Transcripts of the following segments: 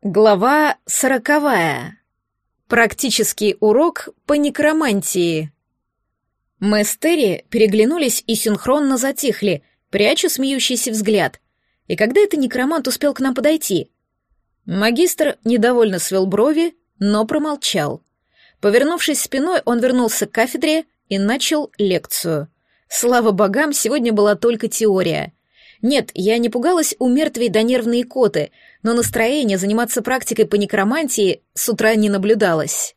Глава сороковая. Практический урок по некромантии. Мы с Терри переглянулись и синхронно затихли, пряча смеющийся взгляд. И когда это некромант успел к нам подойти? Магистр недовольно свел брови, но промолчал. Повернувшись спиной, он вернулся к кафедре и начал лекцию. Слава богам, сегодня была только теория — нет, я не пугалась у мертвей до нервные коты, но настроение заниматься практикой по некромантии с утра не наблюдалось.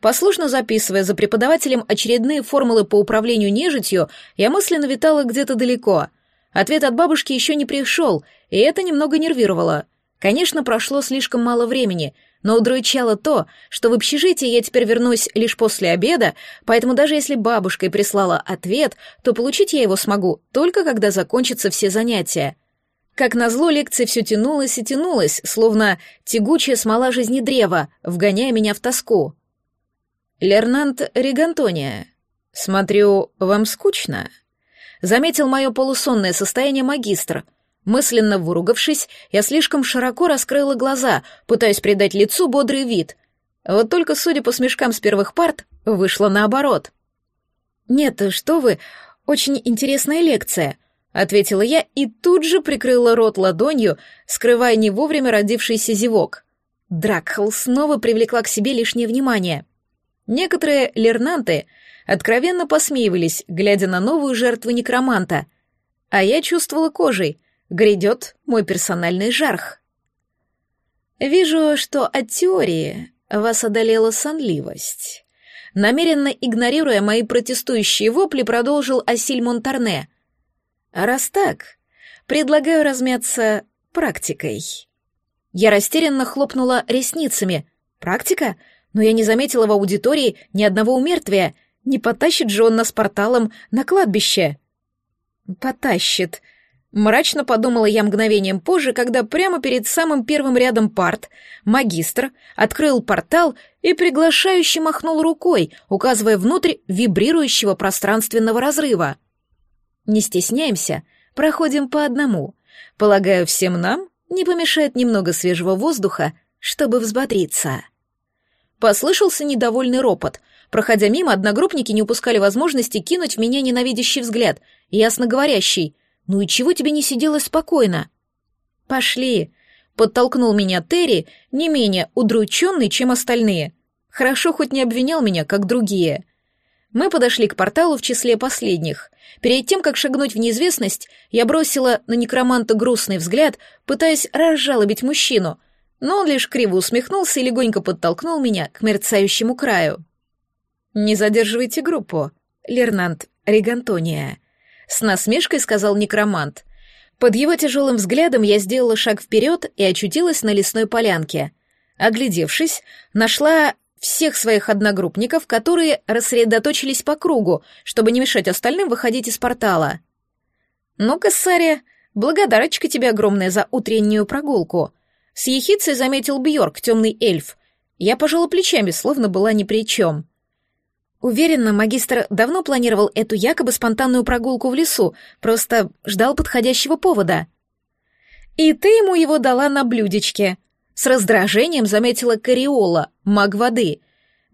Послушно записывая за преподавателем очередные формулы по управлению нежитью, я мысленно витала где-то далеко. Ответ от бабушки еще не пришел, и это немного нервировало. Конечно, прошло слишком мало времени — но удручало то, что в общежитие я теперь вернусь лишь после обеда, поэтому даже если бабушка и прислала ответ, то получить я его смогу только когда закончатся все занятия. Как назло, лекция все тянулась и тянулась, словно тягучая смола жизни древа, вгоняя меня в тоску. «Лернант Ригантония, смотрю, вам скучно?» Заметил мое полусонное состояние магистр — Мысленно выругавшись, я слишком широко раскрыла глаза, пытаясь придать лицу бодрый вид. Вот только, судя по смешкам с первых парт, вышло наоборот. «Нет, что вы, очень интересная лекция», — ответила я и тут же прикрыла рот ладонью, скрывая не вовремя родившийся зевок. Дракхл снова привлекла к себе лишнее внимание. Некоторые лернанты откровенно посмеивались, глядя на новую жертву некроманта, а я чувствовала кожей — грядет мой персональный жарх. Вижу, что от теории вас одолела сонливость. Намеренно игнорируя мои протестующие вопли, продолжил Асиль Монтарне. Раз так, предлагаю размяться практикой. Я растерянно хлопнула ресницами. Практика? Но я не заметила в аудитории ни одного умертвия. Не потащит же он нас порталом на кладбище. Потащит, Мрачно подумала я мгновением позже, когда прямо перед самым первым рядом парт магистр открыл портал и приглашающе махнул рукой, указывая внутрь вибрирующего пространственного разрыва. Не стесняемся, проходим по одному. Полагаю, всем нам не помешает немного свежего воздуха, чтобы взбодриться. Послышался недовольный ропот. Проходя мимо, одногруппники не упускали возможности кинуть в меня ненавидящий взгляд, ясно говорящий — «Ну и чего тебе не сиделось спокойно?» «Пошли», — подтолкнул меня Терри, не менее удрученный, чем остальные. Хорошо хоть не обвинял меня, как другие. Мы подошли к порталу в числе последних. Перед тем, как шагнуть в неизвестность, я бросила на некроманта грустный взгляд, пытаясь разжалобить мужчину, но он лишь криво усмехнулся и легонько подтолкнул меня к мерцающему краю. «Не задерживайте группу, Лернант Ригантония», с насмешкой сказал некромант. Под его тяжелым взглядом я сделала шаг вперед и очутилась на лесной полянке. Оглядевшись, нашла всех своих одногруппников, которые рассредоточились по кругу, чтобы не мешать остальным выходить из портала. «Ну-ка, Сария, благодарочка тебе огромная за утреннюю прогулку», — с ехицей заметил Бьорк, темный эльф. Я пожала плечами, словно была ни при чем. Уверена, магистр давно планировал эту якобы спонтанную прогулку в лесу, просто ждал подходящего повода. И ты ему его дала на блюдечке. С раздражением заметила Кариола, маг воды.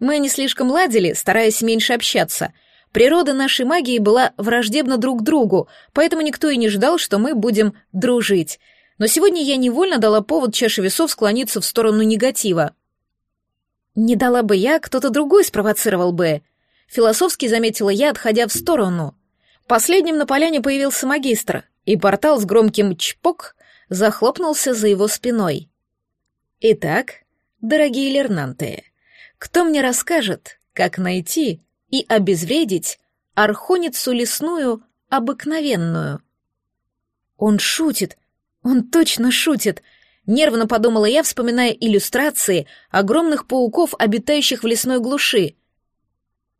Мы не слишком ладили, стараясь меньше общаться. Природа нашей магии была враждебна друг другу, поэтому никто и не ждал, что мы будем дружить. Но сегодня я невольно дала повод чаше весов склониться в сторону негатива. Не дала бы я, кто-то другой спровоцировал бы. Философски заметила я, отходя в сторону. Последним на поляне появился магистр, и портал с громким чпок захлопнулся за его спиной. Итак, дорогие лернанты, кто мне расскажет, как найти и обезвредить архоницу лесную обыкновенную? Он шутит, он точно шутит, нервно подумала я, вспоминая иллюстрации огромных пауков, обитающих в лесной глуши.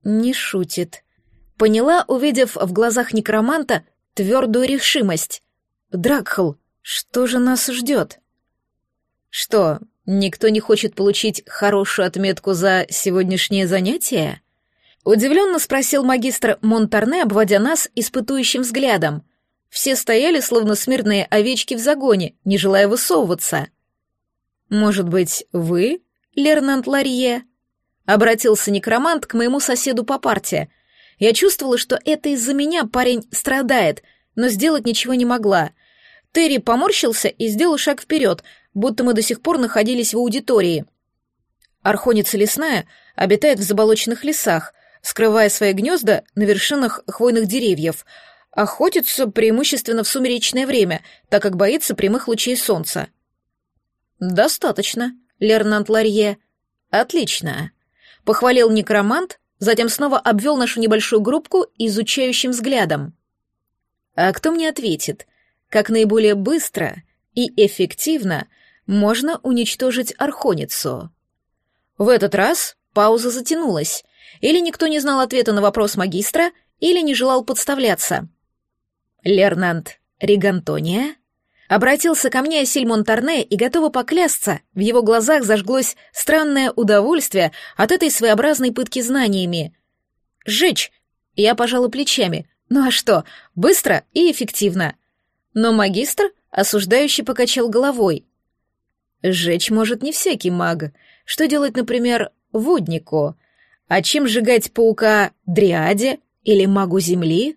Не шутит. Поняла, увидев в глазах некроманта твердую решимость. Дракхл, что же нас ждет? Что, никто не хочет получить хорошую отметку за сегодняшнее занятие? Удивленно спросил магистр Монтарне, обводя нас испытующим взглядом. Все стояли, словно смирные овечки в загоне, не желая высовываться. Может быть, вы, Лернант Ларье?» Обратился некромант к моему соседу по парте. Я чувствовала, что это из-за меня парень страдает, но сделать ничего не могла. Терри поморщился и сделал шаг вперед, будто мы до сих пор находились в аудитории. Архоница лесная обитает в заболоченных лесах, скрывая свои гнезда на вершинах хвойных деревьев. Охотится преимущественно в сумеречное время, так как боится прямых лучей солнца. «Достаточно, Лернант Ларье. Отлично», — похвалил некромант, затем снова обвел нашу небольшую группку изучающим взглядом. «А кто мне ответит, как наиболее быстро и эффективно можно уничтожить Архоницу?» В этот раз пауза затянулась. Или никто не знал ответа на вопрос магистра, или не желал подставляться. Лернант Ригантония обратился ко мне Сильмон Торне и готова поклясться, в его глазах зажглось странное удовольствие от этой своеобразной пытки знаниями. «Сжечь!» Я пожала плечами. «Ну а что? Быстро и эффективно!» Но магистр осуждающий покачал головой. «Сжечь может не всякий маг. Что делать, например, воднику? А чем сжигать паука дриаде или магу земли?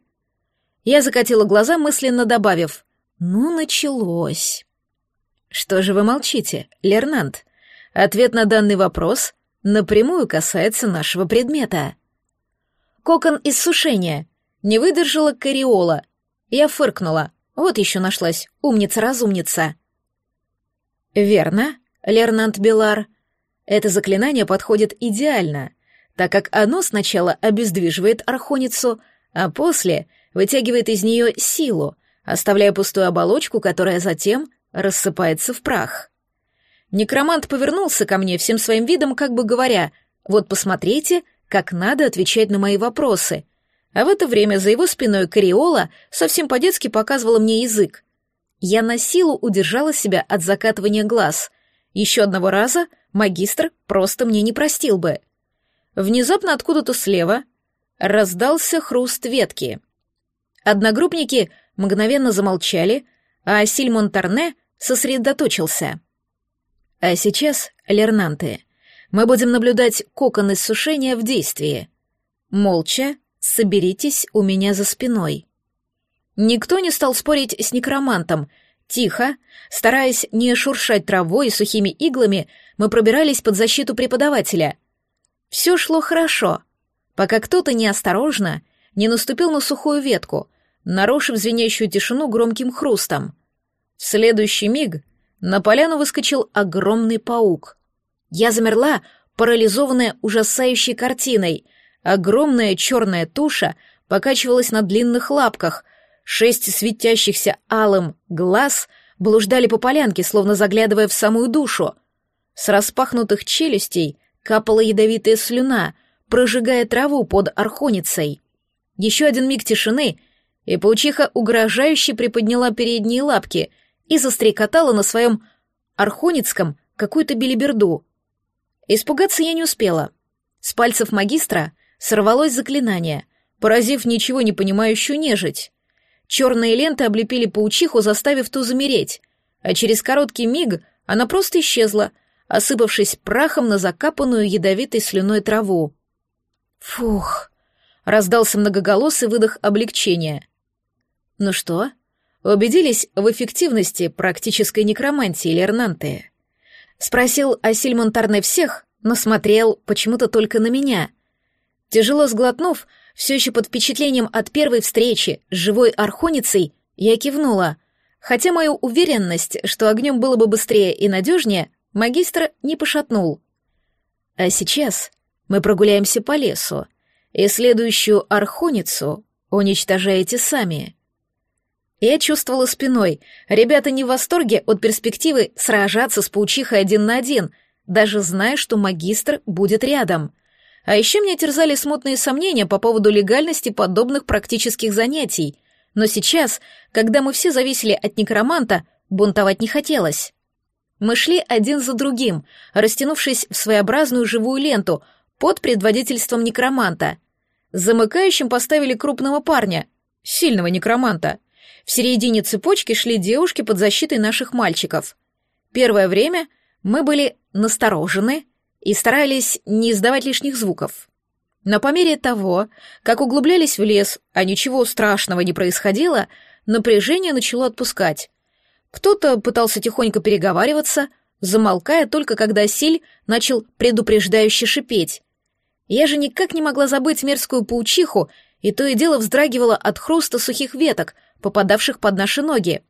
Я закатила глаза, мысленно добавив «Ну, началось». Что же вы молчите, Лернант? Ответ на данный вопрос напрямую касается нашего предмета. Кокон иссушения. Не выдержала кариола. Я фыркнула. Вот еще нашлась умница-разумница. Верно, Лернант Белар. Это заклинание подходит идеально, так как оно сначала обездвиживает архоницу, а после вытягивает из нее силу, оставляя пустую оболочку, которая затем рассыпается в прах. Некромант повернулся ко мне всем своим видом, как бы говоря, «Вот посмотрите, как надо отвечать на мои вопросы». А в это время за его спиной Кариола совсем по-детски показывала мне язык. Я на силу удержала себя от закатывания глаз. Еще одного раза магистр просто мне не простил бы. Внезапно откуда-то слева раздался хруст ветки. Одногруппники мгновенно замолчали, а Сильмон Торне сосредоточился. А сейчас, Лернанты, мы будем наблюдать кокон иссушения в действии. Молча соберитесь у меня за спиной. Никто не стал спорить с некромантом — Тихо, стараясь не шуршать травой и сухими иглами, мы пробирались под защиту преподавателя. Все шло хорошо, пока кто-то неосторожно не наступил на сухую ветку, нарушив звенящую тишину громким хрустом. В следующий миг на поляну выскочил огромный паук. Я замерла, парализованная ужасающей картиной. Огромная черная туша покачивалась на длинных лапках — Шесть светящихся алым глаз блуждали по полянке, словно заглядывая в самую душу. С распахнутых челюстей капала ядовитая слюна, прожигая траву под архоницей. Еще один миг тишины, и паучиха угрожающе приподняла передние лапки и застрекотала на своем архоницком какую-то белиберду. Испугаться я не успела. С пальцев магистра сорвалось заклинание, поразив ничего не понимающую нежить. Черные ленты облепили паучиху, заставив ту замереть, а через короткий миг она просто исчезла, осыпавшись прахом на закапанную ядовитой слюной траву. «Фух!» — раздался многоголосый выдох облегчения. «Ну что, убедились в эффективности практической некромантии Лернанте?» Спросил Асиль Тарне всех, но смотрел почему-то только на меня. Тяжело сглотнув, все еще под впечатлением от первой встречи с живой архоницей, я кивнула. Хотя мою уверенность, что огнем было бы быстрее и надежнее, магистр не пошатнул. А сейчас мы прогуляемся по лесу, и следующую архоницу уничтожаете сами. Я чувствовала спиной. Ребята не в восторге от перспективы сражаться с паучихой один на один, даже зная, что магистр будет рядом — а еще меня терзали смутные сомнения по поводу легальности подобных практических занятий. Но сейчас, когда мы все зависели от некроманта, бунтовать не хотелось. Мы шли один за другим, растянувшись в своеобразную живую ленту под предводительством некроманта. Замыкающим поставили крупного парня, сильного некроманта. В середине цепочки шли девушки под защитой наших мальчиков. Первое время Мы были насторожены и старались не издавать лишних звуков. Но по мере того, как углублялись в лес, а ничего страшного не происходило, напряжение начало отпускать. Кто-то пытался тихонько переговариваться, замолкая только когда Силь начал предупреждающе шипеть. Я же никак не могла забыть мерзкую паучиху, и то и дело вздрагивала от хруста сухих веток, попадавших под наши ноги.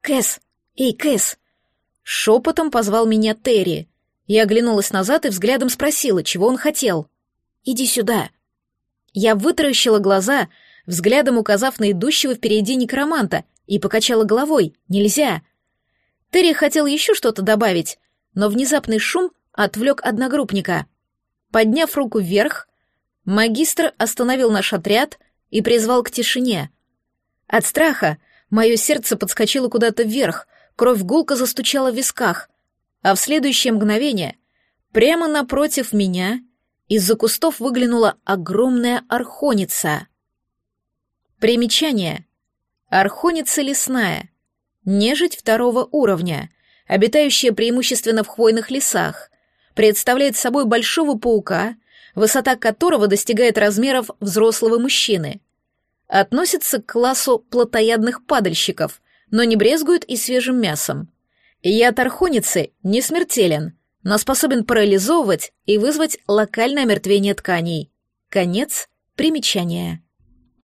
«Кэс! Эй, Кэс!» Шепотом позвал меня Терри. Я оглянулась назад и взглядом спросила, чего он хотел. «Иди сюда». Я вытаращила глаза, взглядом указав на идущего впереди некроманта, и покачала головой. «Нельзя». Терри хотел еще что-то добавить, но внезапный шум отвлек одногруппника. Подняв руку вверх, магистр остановил наш отряд и призвал к тишине. От страха мое сердце подскочило куда-то вверх, кровь гулко застучала в висках, а в следующее мгновение прямо напротив меня из-за кустов выглянула огромная архоница. Примечание. Архоница лесная. Нежить второго уровня, обитающая преимущественно в хвойных лесах, представляет собой большого паука, высота которого достигает размеров взрослого мужчины. Относится к классу плотоядных падальщиков, но не брезгует и свежим мясом. Яд архоницы не смертелен, но способен парализовывать и вызвать локальное омертвение тканей. Конец примечания.